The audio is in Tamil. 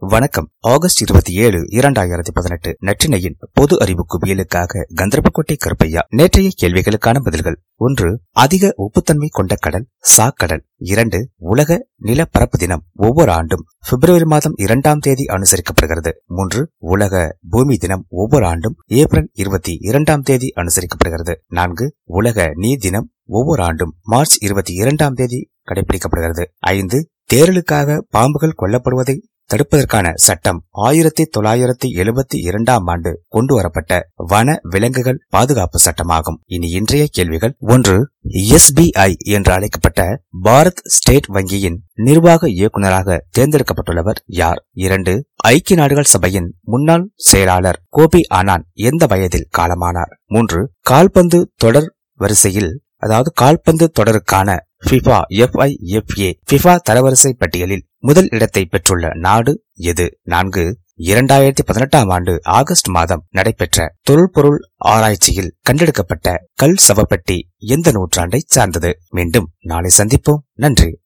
வணக்கம். ஆகஸ்ட் இருபத்தி ஏழு இரண்டாயிரத்தி பதினெட்டு. நற்றினையின் பொது அறிவு குவியலுக்காக கந்தர்பக்கோட்டை கருப்பையா நேற்றைய கேள்விகளுக்கான பதில்கள். ஒன்று அதிக உப்புத்தன்மை கொண்ட கடல் சாக்கடல் இரண்டு உலக நிலப்பரப்பு தினம் ஒவ்வொரு ஆண்டும் பிப்ரவரி மாதம் இரண்டாம் தேதி அனுசரிக்கப்படுகிறது. மூன்று உலக பூமி தினம் ஒவ்வொரு ஆண்டும் ஏப்ரல் இருபத்தி இரண்டாம் தேதி அனுசரிக்கப்படுகிறது. நான்கு உலக நீர் தினம் ஒவ்வொரு ஆண்டும் மார்ச் இருபத்தி இரண்டாம் தேதி கடைபிடிக்கப்படுகிறது ஐந்து தேரலுக்காக பாம்புகள் கொல்லப்படுவதை தடுப்பதற்கான சட்டம் ஆயிரத்தி தொள்ளாயிரத்தி எழுபத்தி இரண்டாம் ஆண்டு கொண்டு வரப்பட்ட வன விலங்குகள் பாதுகாப்பு சட்டமாகும். இனி இன்றைய கேள்விகள் ஒன்று எஸ்பிஐ என்று அழைக்கப்பட்ட பாரத் ஸ்டேட் வங்கியின் நிர்வாக இயக்குநராக தேர்ந்தெடுக்கப்பட்டுள்ளவர் யார்? இரண்டு ஐக்கிய நாடுகள் சபையின் முன்னாள் செயலாளர் கோபி ஆனான் எந்த வயதில் காலமானார்? மூன்று கால்பந்து தொடர் வரிசையில் அதாவது கால்பந்து தொடருக்கான பிஃபா எஃப்ஐஎஃப்ஏ பிஃபா தரவரிசை பட்டியலில் முதல் இடத்தை பெற்றுள்ள நாடு எது? நான்கு இரண்டாயிரத்தி பதினெட்டாம் ஆண்டு ஆகஸ்ட் மாதம் நடைபெற்ற தொல்பொருள் ஆராய்ச்சியில் கண்டெடுக்கப்பட்ட கல் சவப்பெட்டி எந்த நூற்றாண்டை சார்ந்தது? மீண்டும் நாளை சந்திப்போம். நன்றி.